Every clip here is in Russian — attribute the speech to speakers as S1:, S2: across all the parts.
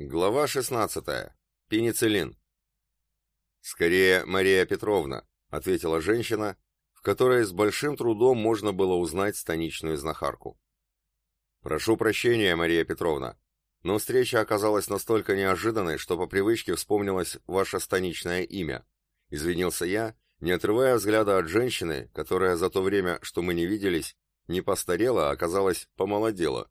S1: Глава 16. Пенициллин. «Скорее, Мария Петровна», — ответила женщина, в которой с большим трудом можно было узнать станичную знахарку. «Прошу прощения, Мария Петровна, но встреча оказалась настолько неожиданной, что по привычке вспомнилось ваше станичное имя. Извинился я, не отрывая взгляда от женщины, которая за то время, что мы не виделись, не постарела, а оказалась помолодела.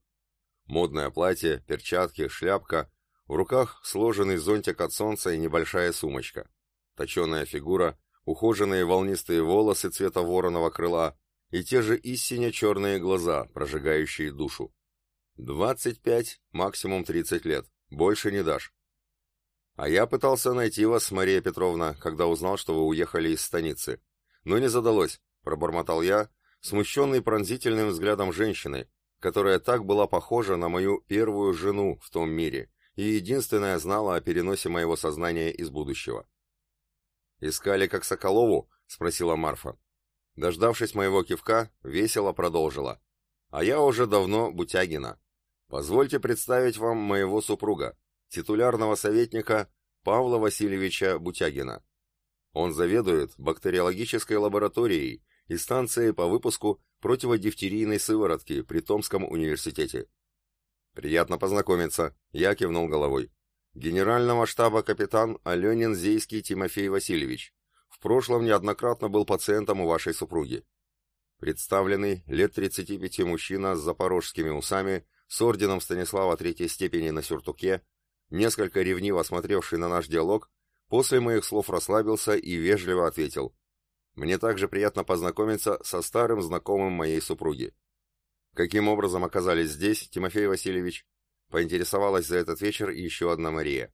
S1: Модное платье, перчатки, шляпка — в руках сложенный зонтик от солнца и небольшая сумочка. Точеная фигура, ухоженные волнистые волосы цвета вороного крыла и те же истинно черные глаза, прожигающие душу. Двадцать пять, максимум тридцать лет. Больше не дашь. А я пытался найти вас, Мария Петровна, когда узнал, что вы уехали из станицы. Но не задалось, пробормотал я, смущенный пронзительным взглядом женщины, которая так была похожа на мою первую жену в том мире, и единственная знала о переносе моего сознания из будущего. «Искали как Соколову?» — спросила Марфа. Дождавшись моего кивка, весело продолжила. «А я уже давно Бутягина. Позвольте представить вам моего супруга, титулярного советника Павла Васильевича Бутягина. Он заведует бактериологической лабораторией и станцией по выпуску противодифтерийной сыворотки при Томском университете. «Приятно познакомиться», — я кивнул головой. «Генерального штаба капитан Аленин Зейский Тимофей Васильевич. В прошлом неоднократно был пациентом у вашей супруги». Представленный, лет 35 мужчина с запорожскими усами, с орденом Станислава третьей степени на сюртуке, несколько ревниво смотревший на наш диалог, после моих слов расслабился и вежливо ответил. «Мне также приятно познакомиться со старым знакомым моей супруги. Каким образом оказались здесь, Тимофей Васильевич? Поинтересовалась за этот вечер еще одна Мария.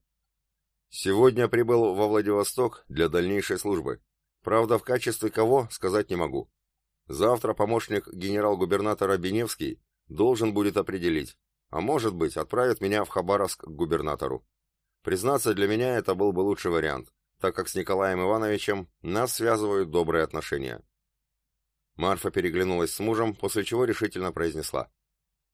S1: Сегодня прибыл во Владивосток для дальнейшей службы. Правда, в качестве кого, сказать не могу. Завтра помощник генерал-губернатора Беневский должен будет определить, а может быть, отправит меня в Хабаровск к губернатору. Признаться, для меня это был бы лучший вариант, так как с Николаем Ивановичем нас связывают добрые отношения. Марфа переглянулась с мужем, после чего решительно произнесла.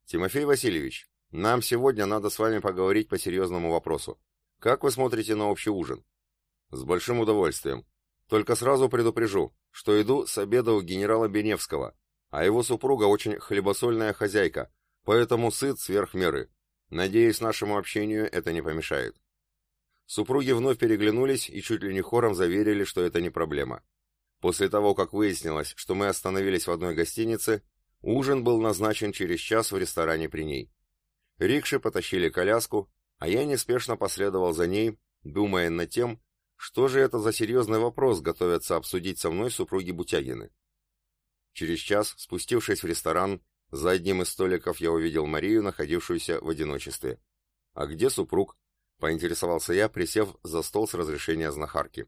S1: «Тимофей Васильевич, нам сегодня надо с вами поговорить по серьезному вопросу. Как вы смотрите на общий ужин?» «С большим удовольствием. Только сразу предупрежу, что иду с обеда у генерала Беневского, а его супруга очень хлебосольная хозяйка, поэтому сыт сверх меры. Надеюсь, нашему общению это не помешает». Супруги вновь переглянулись и чуть ли не хором заверили, что это не проблема. После того, как выяснилось, что мы остановились в одной гостинице, ужин был назначен через час в ресторане при ней. Рикши потащили коляску, а я неспешно последовал за ней, думая над тем, что же это за серьезный вопрос готовятся обсудить со мной супруги Бутягины. Через час, спустившись в ресторан, за одним из столиков я увидел Марию, находившуюся в одиночестве. «А где супруг?» — поинтересовался я, присев за стол с разрешения знахарки.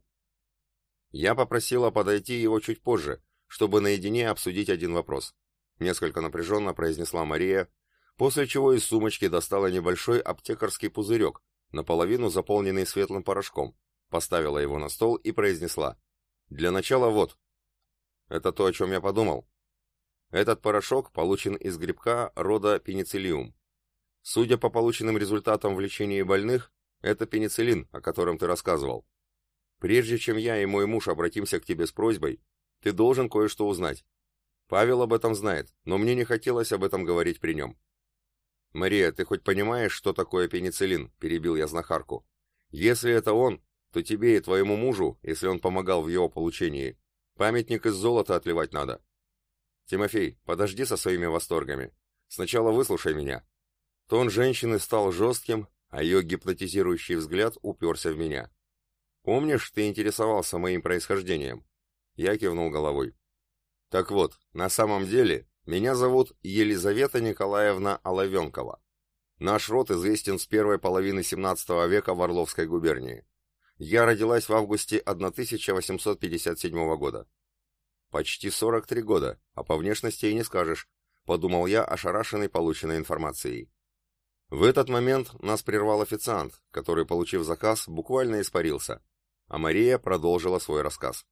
S1: Я попросила подойти его чуть позже, чтобы наедине обсудить один вопрос. Несколько напряженно произнесла Мария, после чего из сумочки достала небольшой аптекарский пузырек, наполовину заполненный светлым порошком, поставила его на стол и произнесла. «Для начала вот». Это то, о чем я подумал. Этот порошок получен из грибка рода пенициллиум. Судя по полученным результатам в лечении больных, это пенициллин, о котором ты рассказывал. Прежде чем я и мой муж обратимся к тебе с просьбой, ты должен кое-что узнать. Павел об этом знает, но мне не хотелось об этом говорить при нем. «Мария, ты хоть понимаешь, что такое пенициллин?» – перебил я знахарку. «Если это он, то тебе и твоему мужу, если он помогал в его получении, памятник из золота отливать надо. Тимофей, подожди со своими восторгами. Сначала выслушай меня». Тон женщины стал жестким, а ее гипнотизирующий взгляд уперся в меня. Помнишь, ты интересовался моим происхождением? Я кивнул головой. Так вот, на самом деле, меня зовут Елизавета Николаевна Оловенкова. Наш род известен с первой половины 17 века в Орловской губернии. Я родилась в августе 1857 года. Почти 43 года, а по внешности и не скажешь, подумал я, ошарашенный полученной информацией. В этот момент нас прервал официант, который, получив заказ, буквально испарился а Мария продолжила свой рассказ.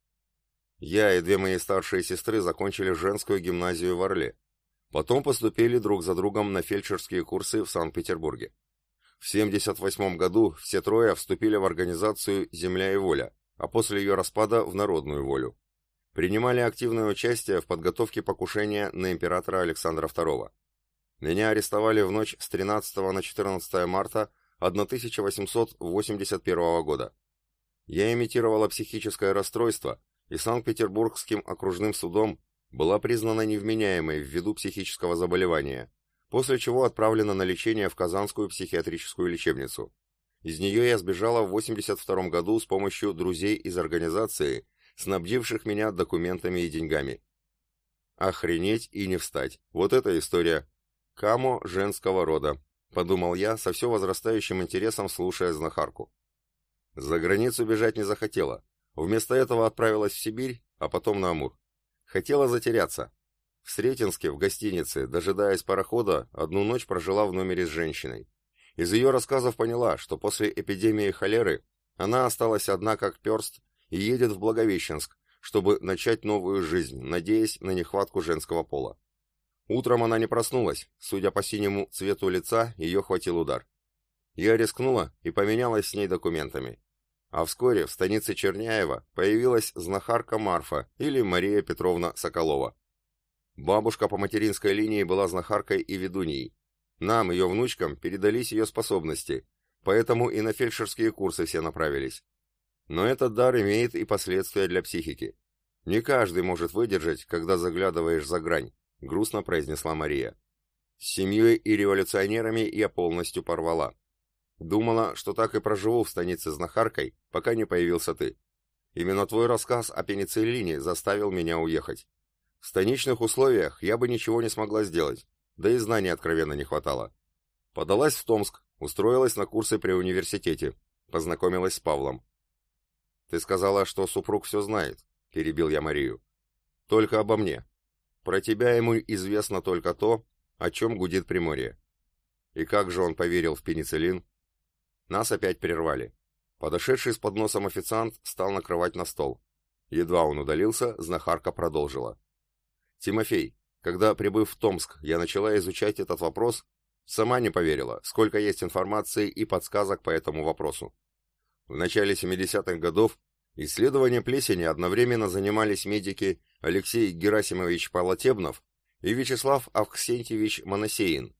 S1: Я и две мои старшие сестры закончили женскую гимназию в Орле. Потом поступили друг за другом на фельдшерские курсы в Санкт-Петербурге. В 1978 году все трое вступили в организацию «Земля и воля», а после ее распада в Народную волю. Принимали активное участие в подготовке покушения на императора Александра II. Меня арестовали в ночь с 13 на 14 марта 1881 года. Я имитировала психическое расстройство, и Санкт-Петербургским окружным судом была признана невменяемой ввиду психического заболевания, после чего отправлена на лечение в Казанскую психиатрическую лечебницу. Из нее я сбежала в 82 году с помощью друзей из организации, снабдивших меня документами и деньгами. Охренеть и не встать. Вот эта история. Камо женского рода, подумал я, со все возрастающим интересом слушая знахарку. За границу бежать не захотела. Вместо этого отправилась в Сибирь, а потом на Амур. Хотела затеряться. В Сретенске, в гостинице, дожидаясь парохода, одну ночь прожила в номере с женщиной. Из ее рассказов поняла, что после эпидемии холеры она осталась одна как перст и едет в Благовещенск, чтобы начать новую жизнь, надеясь на нехватку женского пола. Утром она не проснулась, судя по синему цвету лица, ее хватил удар. Я рискнула и поменялась с ней документами. А вскоре в станице Черняева появилась знахарка Марфа или Мария Петровна Соколова. Бабушка по материнской линии была знахаркой и ведуньей. Нам, ее внучкам, передались ее способности, поэтому и на фельдшерские курсы все направились. Но этот дар имеет и последствия для психики. Не каждый может выдержать, когда заглядываешь за грань. — грустно произнесла Мария. «С семьей и революционерами я полностью порвала. Думала, что так и проживу в станице знахаркой, пока не появился ты. Именно твой рассказ о пенициллине заставил меня уехать. В станичных условиях я бы ничего не смогла сделать, да и знаний откровенно не хватало. Подалась в Томск, устроилась на курсы при университете, познакомилась с Павлом. «Ты сказала, что супруг все знает», — перебил я Марию. «Только обо мне. Про тебя ему известно только то, о чем гудит Приморье. И как же он поверил в пенициллин? Нас опять прервали. Подошедший с подносом официант стал накрывать на стол. Едва он удалился, знахарка продолжила. «Тимофей, когда, прибыв в Томск, я начала изучать этот вопрос, сама не поверила, сколько есть информации и подсказок по этому вопросу. В начале 70-х годов исследованием плесени одновременно занимались медики Алексей Герасимович Полотебнов и Вячеслав Авксентьевич Моносеин.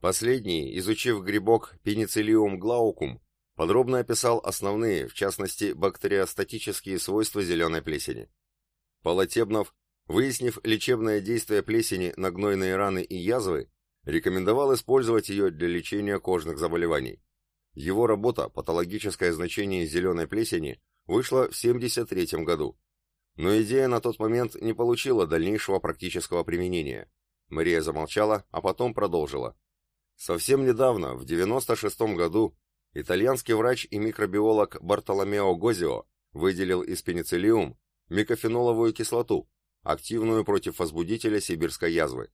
S1: Последний, изучив грибок Penicillium glaucum, подробно описал основные, в частности, бактериостатические свойства зеленой плесени. Полотебнов, выяснив лечебное действие плесени на гнойные раны и язвы, рекомендовал использовать ее для лечения кожных заболеваний. Его работа «Патологическое значение зеленой плесени» вышла в 1973 году. Но идея на тот момент не получила дальнейшего практического применения. Мария замолчала, а потом продолжила. Совсем недавно, в 96 году, итальянский врач и микробиолог Бартоломео Гозио выделил из пенициллиум микофеноловую кислоту, активную против возбудителя сибирской язвы.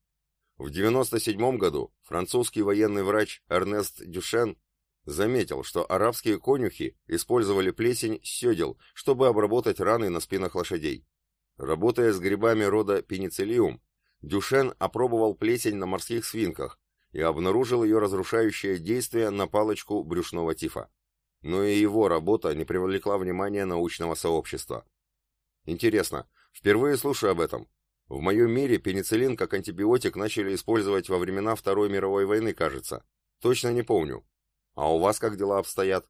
S1: В 97 году французский военный врач Эрнест Дюшен заметил, что арабские конюхи использовали плесень седел, чтобы обработать раны на спинах лошадей. Работая с грибами рода пенициллиум, Дюшен опробовал плесень на морских свинках и обнаружил ее разрушающее действие на палочку брюшного тифа. Но и его работа не привлекла внимания научного сообщества. Интересно, впервые слушаю об этом. В моем мире пенициллин как антибиотик начали использовать во времена Второй мировой войны, кажется. Точно не помню. А у вас как дела обстоят?»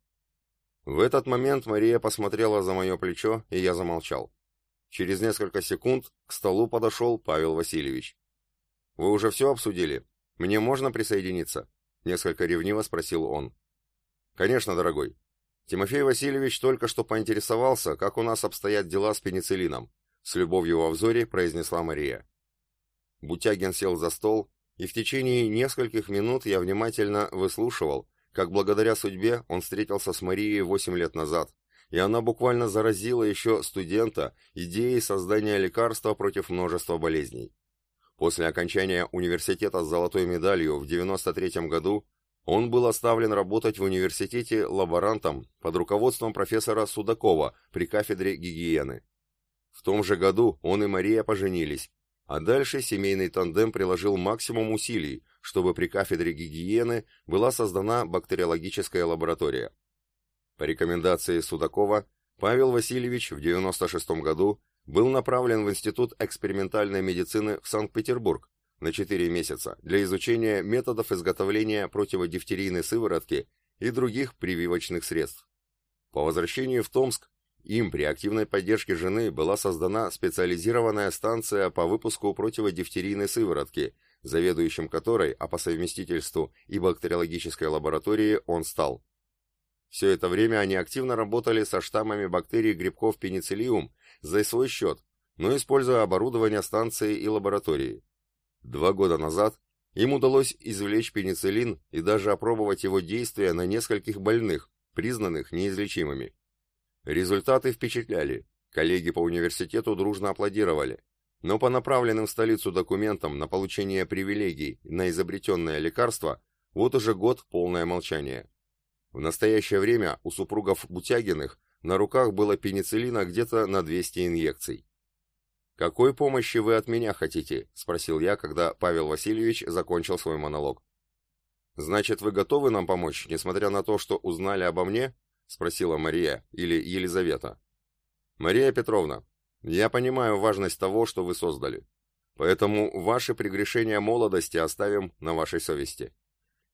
S1: В этот момент Мария посмотрела за мое плечо, и я замолчал. Через несколько секунд к столу подошел Павел Васильевич. «Вы уже все обсудили? Мне можно присоединиться?» Несколько ревниво спросил он. «Конечно, дорогой. Тимофей Васильевич только что поинтересовался, как у нас обстоят дела с пенициллином», с любовью во взоре произнесла Мария. Бутягин сел за стол, и в течение нескольких минут я внимательно выслушивал, как благодаря судьбе он встретился с Марией 8 лет назад, и она буквально заразила еще студента идеей создания лекарства против множества болезней. После окончания университета с золотой медалью в 93 году он был оставлен работать в университете лаборантом под руководством профессора Судакова при кафедре гигиены. В том же году он и Мария поженились, А дальше семейный тандем приложил максимум усилий, чтобы при кафедре гигиены была создана бактериологическая лаборатория. По рекомендации Судакова, Павел Васильевич в 96 году был направлен в Институт экспериментальной медицины в Санкт-Петербург на 4 месяца для изучения методов изготовления противодифтерийной сыворотки и других прививочных средств. По возвращении в Томск им при активной поддержке жены была создана специализированная станция по выпуску противодифтерийной сыворотки, заведующим которой, а по совместительству и бактериологической лаборатории он стал. Все это время они активно работали со штаммами бактерий грибков пенициллиум за свой счет, но используя оборудование станции и лаборатории. Два года назад им удалось извлечь пенициллин и даже опробовать его действие на нескольких больных, признанных неизлечимыми. Результаты впечатляли, коллеги по университету дружно аплодировали, но по направленным в столицу документам на получение привилегий на изобретенное лекарство вот уже год полное молчание. В настоящее время у супругов Бутягиных на руках было пенициллина где-то на 200 инъекций. «Какой помощи вы от меня хотите?» – спросил я, когда Павел Васильевич закончил свой монолог. «Значит, вы готовы нам помочь, несмотря на то, что узнали обо мне?» — спросила Мария или Елизавета. «Мария Петровна, я понимаю важность того, что вы создали. Поэтому ваши прегрешения молодости оставим на вашей совести.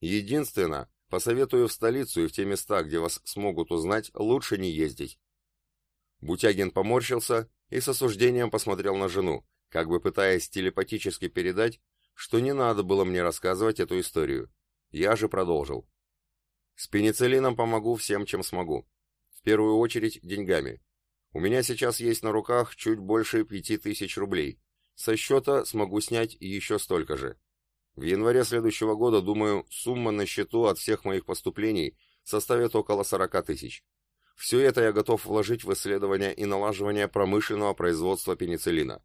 S1: Единственно, посоветую в столицу и в те места, где вас смогут узнать, лучше не ездить». Бутягин поморщился и с осуждением посмотрел на жену, как бы пытаясь телепатически передать, что не надо было мне рассказывать эту историю. Я же продолжил. С пенициллином помогу всем, чем смогу. В первую очередь деньгами. У меня сейчас есть на руках чуть больше пяти тысяч рублей. Со счета смогу снять еще столько же. В январе следующего года, думаю, сумма на счету от всех моих поступлений составит около 40 тысяч. Все это я готов вложить в исследование и налаживание промышленного производства пенициллина.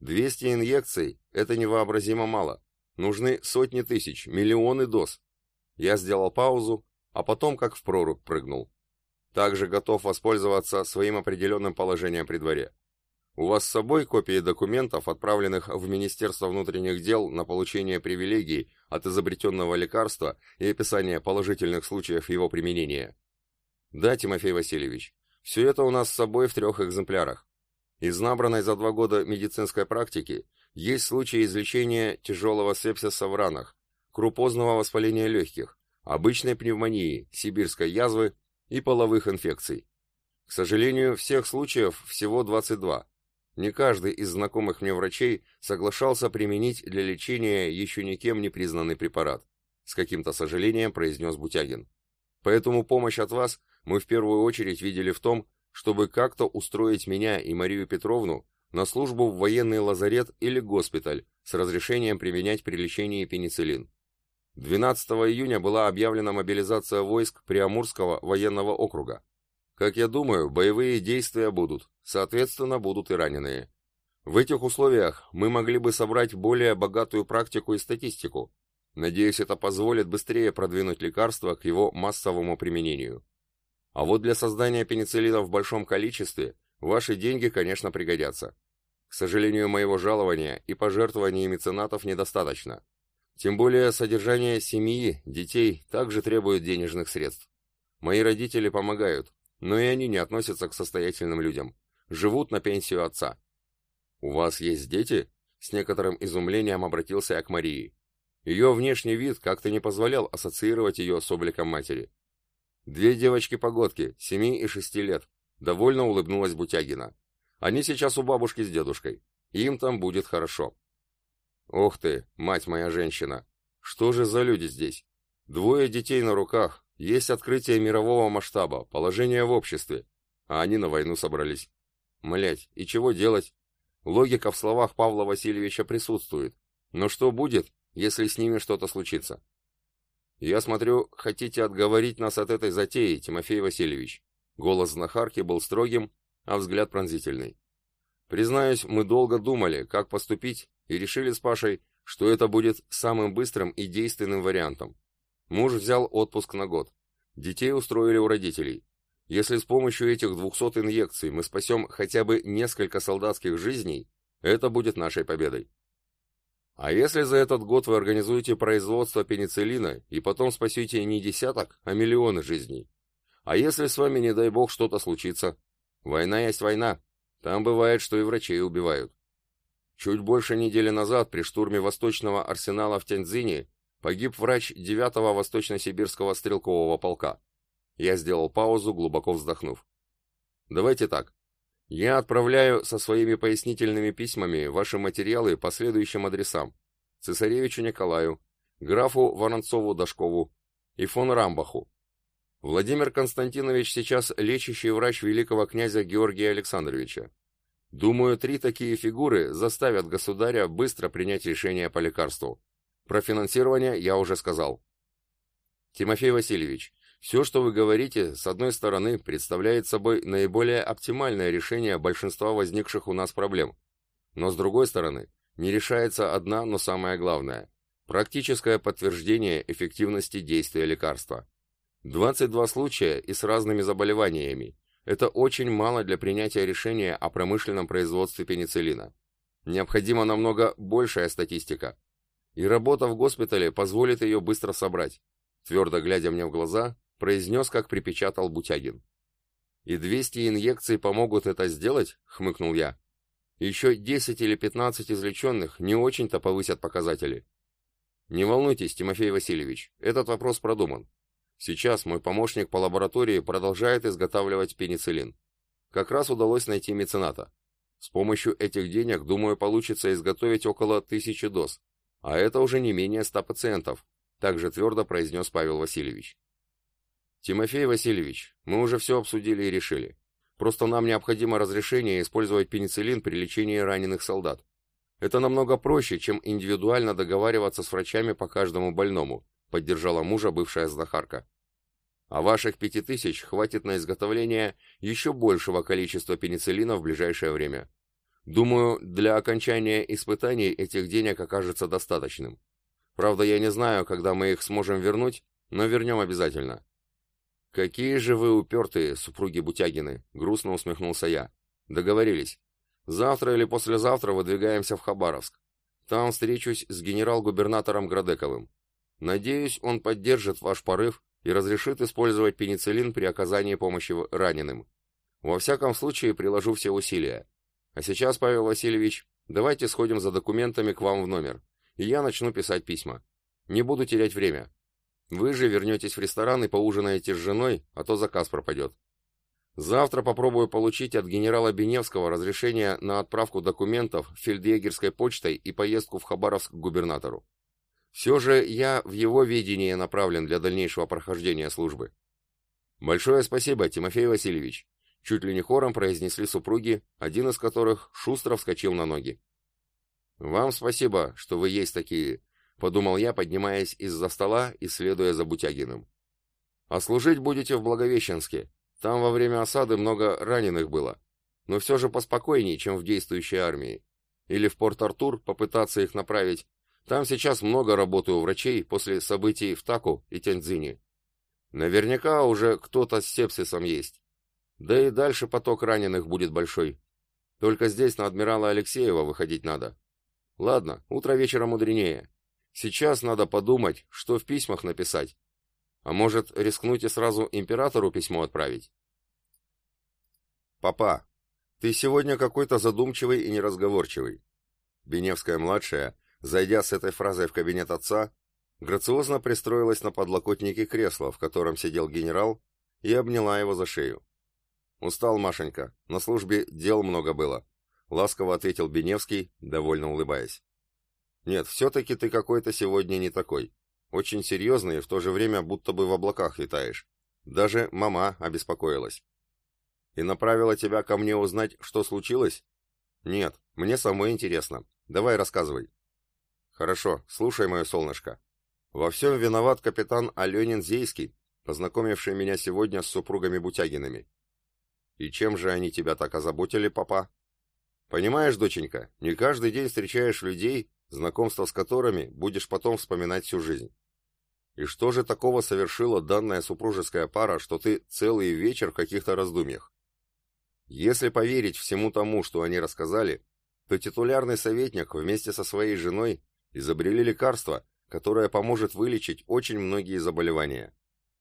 S1: 200 инъекций – это невообразимо мало. Нужны сотни тысяч, миллионы доз. Я сделал паузу, а потом как в прорубь прыгнул. Также готов воспользоваться своим определенным положением при дворе. У вас с собой копии документов, отправленных в Министерство внутренних дел на получение привилегий от изобретенного лекарства и описание положительных случаев его применения? Да, Тимофей Васильевич, все это у нас с собой в трех экземплярах. Из набранной за два года медицинской практики есть случаи излечения тяжелого сепсиса в ранах, крупозного воспаления легких, обычной пневмонии, сибирской язвы и половых инфекций. К сожалению, всех случаев всего 22. Не каждый из знакомых мне врачей соглашался применить для лечения еще никем не признанный препарат, с каким-то сожалением произнес Бутягин. Поэтому помощь от вас мы в первую очередь видели в том, чтобы как-то устроить меня и Марию Петровну на службу в военный лазарет или госпиталь с разрешением применять при лечении пенициллин. 12 июня была объявлена мобилизация войск Приамурского военного округа. Как я думаю, боевые действия будут, соответственно, будут и раненые. В этих условиях мы могли бы собрать более богатую практику и статистику. Надеюсь, это позволит быстрее продвинуть лекарство к его массовому применению. А вот для создания пенициллина в большом количестве ваши деньги, конечно, пригодятся. К сожалению, моего жалования и пожертвований меценатов недостаточно. Тем более содержание семьи, детей также требует денежных средств. Мои родители помогают, но и они не относятся к состоятельным людям. Живут на пенсию отца. «У вас есть дети?» С некоторым изумлением обратился я к Марии. Ее внешний вид как-то не позволял ассоциировать ее с обликом матери. «Две девочки-погодки, семи и шести лет», — довольно улыбнулась Бутягина. «Они сейчас у бабушки с дедушкой. Им там будет хорошо. Ох ты, мать моя женщина! Что же за люди здесь? Двое детей на руках, есть открытие мирового масштаба, положение в обществе, а они на войну собрались. Млять, и чего делать? Логика в словах Павла Васильевича присутствует. Но что будет, если с ними что-то случится? Я смотрю, хотите отговорить нас от этой затеи, Тимофей Васильевич. Голос знахарки был строгим, а взгляд пронзительный. Признаюсь, мы долго думали, как поступить, и решили с Пашей, что это будет самым быстрым и действенным вариантом. Муж взял отпуск на год. Детей устроили у родителей. Если с помощью этих 200 инъекций мы спасем хотя бы несколько солдатских жизней, Это будет нашей победой. А если за этот год вы организуете производство пенициллина и потом спасете не десяток, а миллионы жизней? А если с вами, не дай бог, что-то случится? Война есть война. Там бывает, что и врачей убивают. Чуть больше недели назад при штурме Восточного арсенала в Тяньцзине погиб врач 9-го Восточно-Сибирского стрелкового полка. Я сделал паузу, глубоко вздохнув. Давайте так. Я отправляю со своими пояснительными письмами ваши материалы по следующим адресам. Цесаревичу Николаю, графу Воронцову-Дашкову и фон Рамбаху. Владимир Константинович сейчас лечащий врач великого князя Георгия Александровича. Думаю, три такие фигуры заставят государя быстро принять решение по лекарству. Про финансирование я уже сказал. Тимофей Васильевич, все, что вы говорите, с одной стороны, представляет собой наиболее оптимальное решение большинства возникших у нас проблем. Но с другой стороны, не решается одна, но самое главное – практическое подтверждение эффективности действия лекарства. 22 случая и с разными заболеваниями. Это очень мало для принятия решения о промышленном производстве пенициллина. Необходима намного большая статистика. И работа в госпитале позволит ее быстро собрать. Твердо глядя мне в глаза, произнес, как припечатал Бутягин. «И 200 инъекций помогут это сделать?» — хмыкнул я. «Еще 10 или 15 извлеченных не очень-то повысят показатели». «Не волнуйтесь, Тимофей Васильевич, этот вопрос продуман. Сейчас мой помощник по лаборатории продолжает изготавливать пенициллин. Как раз удалось найти мецената. С помощью этих денег, думаю, получится изготовить около тысячи доз, а это уже не менее ста пациентов», также твердо произнес Павел Васильевич. «Тимофей Васильевич, мы уже все обсудили и решили. Просто нам необходимо разрешение использовать пенициллин при лечении раненых солдат. Это намного проще, чем индивидуально договариваться с врачами по каждому больному», поддержала мужа бывшая знахарка. «А ваших пяти тысяч хватит на изготовление еще большего количества пенициллина в ближайшее время. Думаю, для окончания испытаний этих денег окажется достаточным. Правда, я не знаю, когда мы их сможем вернуть, но вернем обязательно. «Какие же вы упертые, супруги Бутягины!» — грустно усмехнулся я. «Договорились. Завтра или послезавтра выдвигаемся в Хабаровск. Там встречусь с генерал-губернатором Градековым. Надеюсь, он поддержит ваш порыв и разрешит использовать пенициллин при оказании помощи раненым. Во всяком случае, приложу все усилия. А сейчас, Павел Васильевич, давайте сходим за документами к вам в номер, и я начну писать письма. Не буду терять время. Вы же вернетесь в ресторан и поужинаете с женой, а то заказ пропадет. Завтра попробую получить от генерала Беневского разрешение на отправку документов фельдъегерской почтой и поездку в Хабаровск к губернатору. Все же я в его видение направлен для дальнейшего прохождения службы. Большое спасибо, Тимофей Васильевич. Чуть ли не хором произнесли супруги, один из которых шустро вскочил на ноги. Вам спасибо, что вы есть такие, подумал я, поднимаясь из-за стола и следуя за Бутягиным. А служить будете в Благовещенске. Там во время осады много раненых было. Но все же поспокойнее, чем в действующей армии. Или в Порт-Артур попытаться их направить. Там сейчас много работы у врачей после событий в Таку и Тяньцзине. Наверняка уже кто-то с сепсисом есть. Да и дальше поток раненых будет большой. Только здесь на адмирала Алексеева выходить надо. Ладно, утро вечера мудренее. Сейчас надо подумать, что в письмах написать. А может, рискнуть и сразу императору письмо отправить? Папа, ты сегодня какой-то задумчивый и неразговорчивый. Беневская-младшая, зайдя с этой фразой в кабинет отца, грациозно пристроилась на подлокотнике кресла, в котором сидел генерал, и обняла его за шею. «Устал, Машенька, на службе дел много было», — ласково ответил Беневский, довольно улыбаясь. Нет, все-таки ты какой-то сегодня не такой. Очень серьезный и в то же время будто бы в облаках летаешь. Даже мама обеспокоилась. И направила тебя ко мне узнать, что случилось? Нет, мне самой интересно. Давай рассказывай. Хорошо, слушай, мое солнышко. Во всем виноват капитан Аленин Зейский, познакомивший меня сегодня с супругами Бутягинами. И чем же они тебя так озаботили, папа? Понимаешь, доченька, не каждый день встречаешь людей, знакомство с которыми будешь потом вспоминать всю жизнь. И что же такого совершила данная супружеская пара, что ты целый вечер в каких-то раздумьях? Если поверить всему тому, что они рассказали, то титулярный советник вместе со своей женой изобрели лекарство, которое поможет вылечить очень многие заболевания.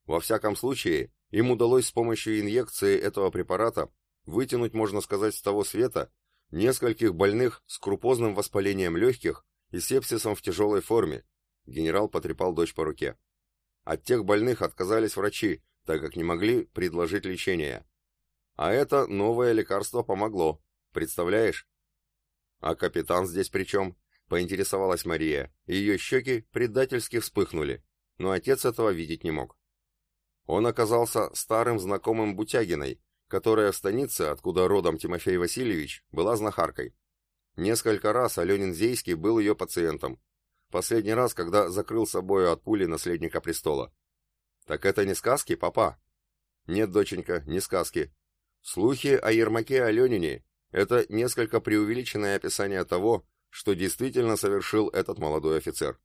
S1: Во всяком случае, им удалось с помощью инъекции этого препарата вытянуть, можно сказать, с того света нескольких больных с крупозным воспалением легких и сепсисом в тяжелой форме. Генерал потрепал дочь по руке. От тех больных отказались врачи, так как не могли предложить лечение. А это новое лекарство помогло. Представляешь? А капитан здесь при чем? Поинтересовалась Мария. Ее щеки предательски вспыхнули, но отец этого видеть не мог. Он оказался старым знакомым Бутягиной, которая в станице, откуда родом Тимофей Васильевич, была знахаркой. Несколько раз Аленин Зейский был ее пациентом. Последний раз, когда закрыл собою от пули наследника престола. «Так это не сказки, папа?» «Нет, доченька, не сказки. Слухи о Ермаке Аленине — это несколько преувеличенное описание того, что действительно совершил этот молодой офицер.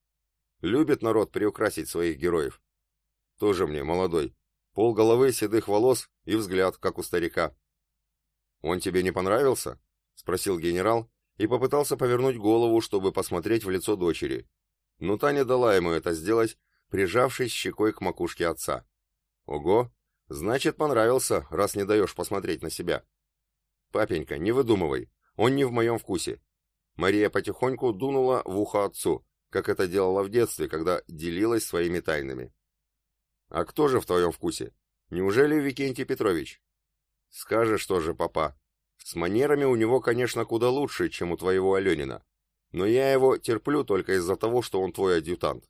S1: Любит народ приукрасить своих героев. Тоже мне молодой. Пол головы седых волос и взгляд, как у старика. «Он тебе не понравился?» — спросил генерал и попытался повернуть голову, чтобы посмотреть в лицо дочери. Но та не дала ему это сделать, прижавшись щекой к макушке отца. «Ого! Значит, понравился, раз не даешь посмотреть на себя». «Папенька, не выдумывай, он не в моем вкусе». Мария потихоньку дунула в ухо отцу, как это делала в детстве, когда делилась своими тайнами. А кто же в твоем вкусе? Неужели Викентий Петрович? Скажешь тоже, папа. С манерами у него, конечно, куда лучше, чем у твоего Аленина. Но я его терплю только из-за того, что он твой адъютант.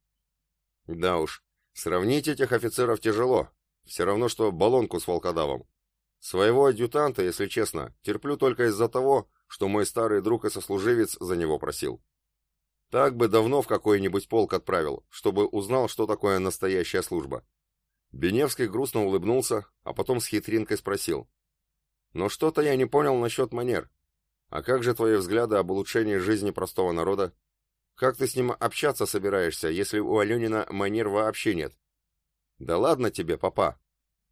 S1: Да уж, сравнить этих офицеров тяжело. Все равно, что баллонку с волкодавом. Своего адъютанта, если честно, терплю только из-за того, что мой старый друг и сослуживец за него просил. Так бы давно в какой-нибудь полк отправил, чтобы узнал, что такое настоящая служба. Беневский грустно улыбнулся, а потом с хитринкой спросил. «Но что-то я не понял насчет манер. А как же твои взгляды об улучшении жизни простого народа? Как ты с ним общаться собираешься, если у Аленина манер вообще нет?» «Да ладно тебе, папа!»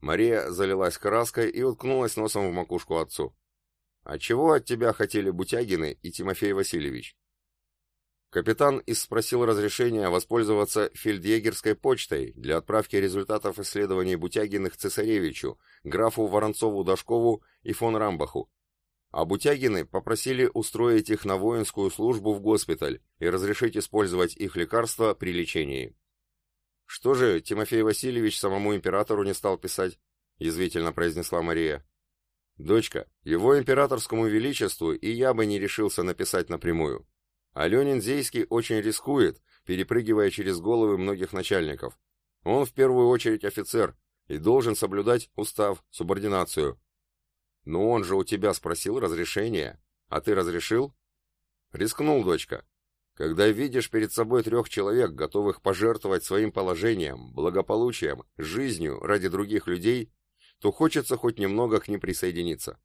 S1: Мария залилась краской и уткнулась носом в макушку отцу. «А чего от тебя хотели Бутягины и Тимофей Васильевич?» Капитан спросил разрешения воспользоваться фельдъегерской почтой для отправки результатов исследований Бутягиных цесаревичу, графу Воронцову-Дашкову и фон Рамбаху. А Бутягины попросили устроить их на воинскую службу в госпиталь и разрешить использовать их лекарства при лечении. «Что же, Тимофей Васильевич самому императору не стал писать?» — язвительно произнесла Мария. «Дочка, его императорскому величеству и я бы не решился написать напрямую. Аленин Зейский очень рискует, перепрыгивая через головы многих начальников. Он в первую очередь офицер и должен соблюдать устав, субординацию. Но он же у тебя спросил разрешения, а ты разрешил? Рискнул, дочка. Когда видишь перед собой трех человек, готовых пожертвовать своим положением, благополучием, жизнью ради других людей, то хочется хоть немного к ним присоединиться.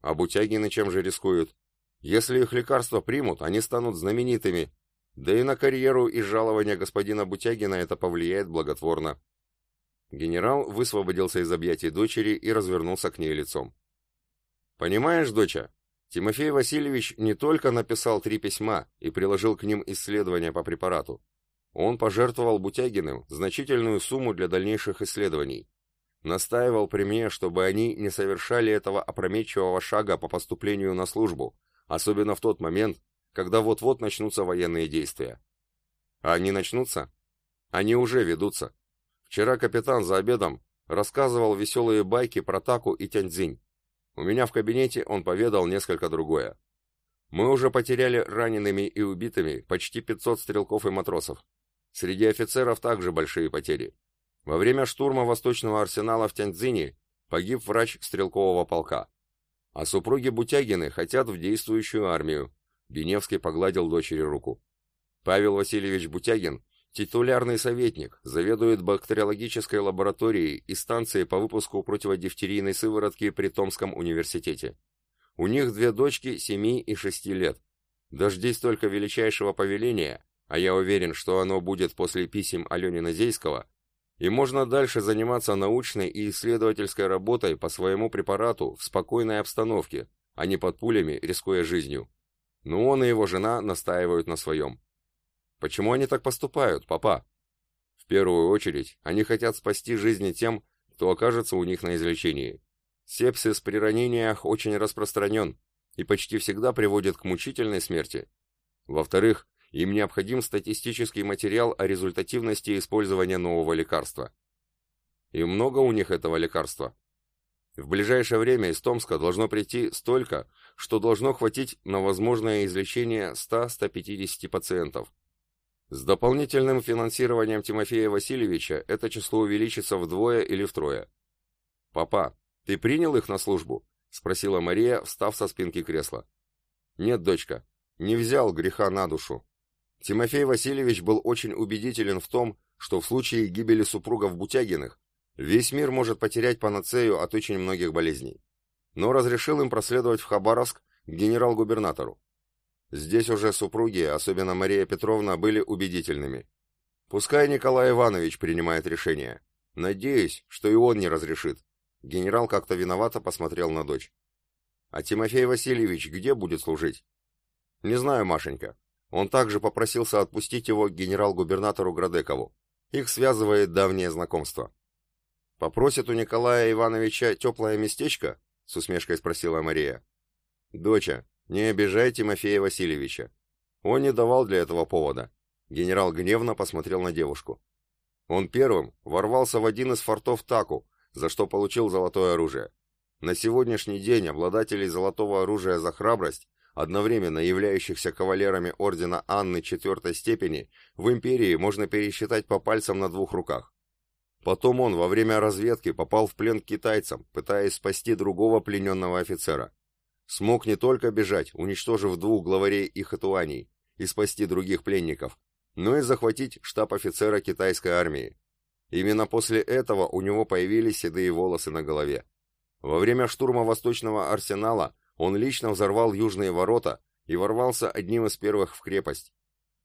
S1: А Бутягины чем же рискуют? Если их лекарства примут, они станут знаменитыми, да и на карьеру и жалования господина Бутягина это повлияет благотворно. Генерал высвободился из объятий дочери и развернулся к ней лицом. «Понимаешь, доча, Тимофей Васильевич не только написал три письма и приложил к ним исследования по препарату. Он пожертвовал Бутягиным значительную сумму для дальнейших исследований. Настаивал при мне, чтобы они не совершали этого опрометчивого шага по поступлению на службу, особенно в тот момент, когда вот-вот начнутся военные действия. А они начнутся? Они уже ведутся. Вчера капитан за обедом рассказывал веселые байки про Таку и Тяньцзинь. У меня в кабинете он поведал несколько другое. Мы уже потеряли ранеными и убитыми почти 500 стрелков и матросов. Среди офицеров также большие потери. Во время штурма Восточного арсенала в Тяньцзине погиб врач стрелкового полка. А супруги Бутягины хотят в действующую армию. Беневский погладил дочери руку. Павел Васильевич Бутягин – титулярный советник, заведует бактериологической лабораторией и станцией по выпуску противодифтерийной сыворотки при Томском университете. У них две дочки семи и шести лет. Дождись только величайшего повеления, а я уверен, что оно будет после писем Аленина Зейского, и можно дальше заниматься научной и исследовательской работой по своему препарату в спокойной обстановке, а не под пулями, рискуя жизнью. но он и его жена настаивают на своем. Почему они так поступают, папа? В первую очередь, они хотят спасти жизни тем, кто окажется у них на излечении. Сепсис при ранениях очень распространен и почти всегда приводит к мучительной смерти. Во-вторых, им необходим статистический материал о результативности использования нового лекарства. И много у них этого лекарства. В ближайшее время из Томска должно прийти столько, что должно хватить на возможное излечение 100-150 пациентов. С дополнительным финансированием Тимофея Васильевича это число увеличится вдвое или втрое. «Папа, ты принял их на службу?» — спросила Мария, встав со спинки кресла. «Нет, дочка, не взял греха на душу. Тимофей Васильевич был очень убедителен в том, что в случае гибели супругов Бутягиных весь мир может потерять панацею от очень многих болезней. Но разрешил им проследовать в Хабаровск к генерал-губернатору. Здесь уже супруги, особенно Мария Петровна, были убедительными. Пускай Николай Иванович принимает решение. Надеюсь, что и он не разрешит. Генерал как-то виновато посмотрел на дочь. А Тимофей Васильевич где будет служить? Не знаю, Машенька. Он также попросился отпустить его к генерал-губернатору Градекову. Их связывает давнее знакомство. «Попросит у Николая Ивановича теплое местечко?» — с усмешкой спросила Мария. «Доча, не обижай Тимофея Васильевича. Он не давал для этого повода. Генерал гневно посмотрел на девушку. Он первым ворвался в один из фортов Таку, за что получил золотое оружие. На сегодняшний день обладателей золотого оружия за храбрость, одновременно являющихся кавалерами ордена Анны четвертой степени, в империи можно пересчитать по пальцам на двух руках. Потом он во время разведки попал в плен к китайцам, пытаясь спасти другого плененного офицера смог не только бежать, уничтожив двух главарей и хатуаней, и спасти других пленников, но и захватить штаб офицера китайской армии. Именно после этого у него появились седые волосы на голове. Во время штурма Восточного арсенала он лично взорвал южные ворота и ворвался одним из первых в крепость.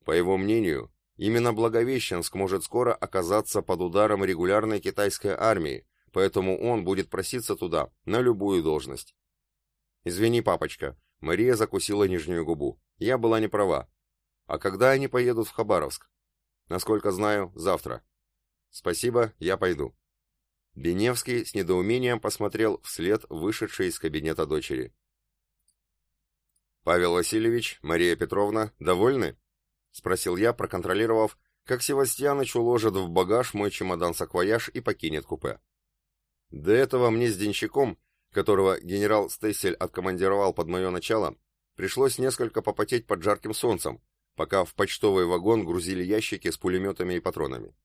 S1: По его мнению, именно Благовещенск может скоро оказаться под ударом регулярной китайской армии, поэтому он будет проситься туда на любую должность. «Извини, папочка». Мария закусила нижнюю губу. «Я была не права. А когда они поедут в Хабаровск?» «Насколько знаю, завтра». «Спасибо, я пойду». Беневский с недоумением посмотрел вслед вышедшей из кабинета дочери. «Павел Васильевич, Мария Петровна, довольны?» — спросил я, проконтролировав, как Севастьяныч уложит в багаж мой чемодан-саквояж и покинет купе. До этого мне с денщиком которого генерал Стессель откомандировал под мое начало, пришлось несколько попотеть под жарким солнцем, пока в почтовый вагон грузили ящики с пулеметами и патронами.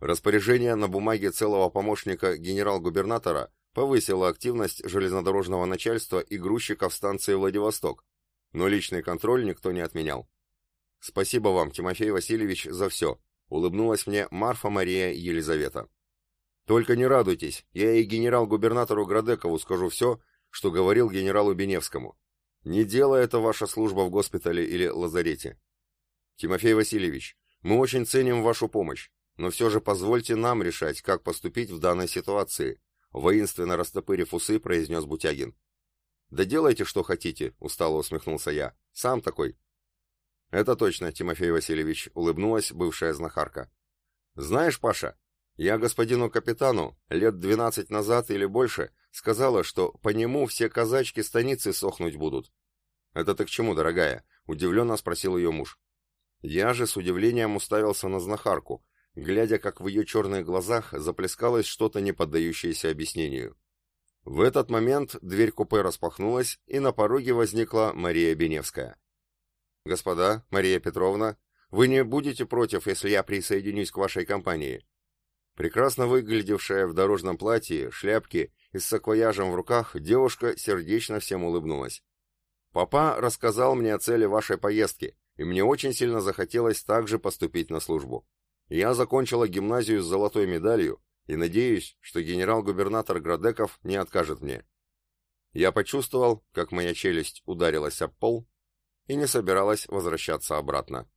S1: Распоряжение на бумаге целого помощника генерал-губернатора повысило активность железнодорожного начальства и грузчиков станции Владивосток, но личный контроль никто не отменял. «Спасибо вам, Тимофей Васильевич, за все», — улыбнулась мне Марфа Мария Елизавета. Только не радуйтесь, я и генерал-губернатору Градекову скажу все, что говорил генералу Беневскому. Не дело это ваша служба в госпитале или лазарете. Тимофей Васильевич, мы очень ценим вашу помощь, но все же позвольте нам решать, как поступить в данной ситуации, воинственно растопырив усы, произнес Бутягин. Да делайте, что хотите, устало усмехнулся я. Сам такой. Это точно, Тимофей Васильевич, улыбнулась бывшая знахарка. Знаешь, Паша, я господину капитану лет двенадцать назад или больше сказала, что по нему все казачки станицы сохнуть будут. Это ты к чему, дорогая? Удивленно спросил ее муж. Я же с удивлением уставился на знахарку, глядя, как в ее черных глазах заплескалось что-то не поддающееся объяснению. В этот момент дверь купе распахнулась, и на пороге возникла Мария Беневская. «Господа, Мария Петровна, вы не будете против, если я присоединюсь к вашей компании?» Прекрасно выглядевшая в дорожном платье, шляпке и с саквояжем в руках, девушка сердечно всем улыбнулась. «Папа рассказал мне о цели вашей поездки, и мне очень сильно захотелось также поступить на службу. Я закончила гимназию с золотой медалью и надеюсь, что генерал-губернатор Градеков не откажет мне». Я почувствовал, как моя челюсть ударилась об пол и не собиралась возвращаться обратно.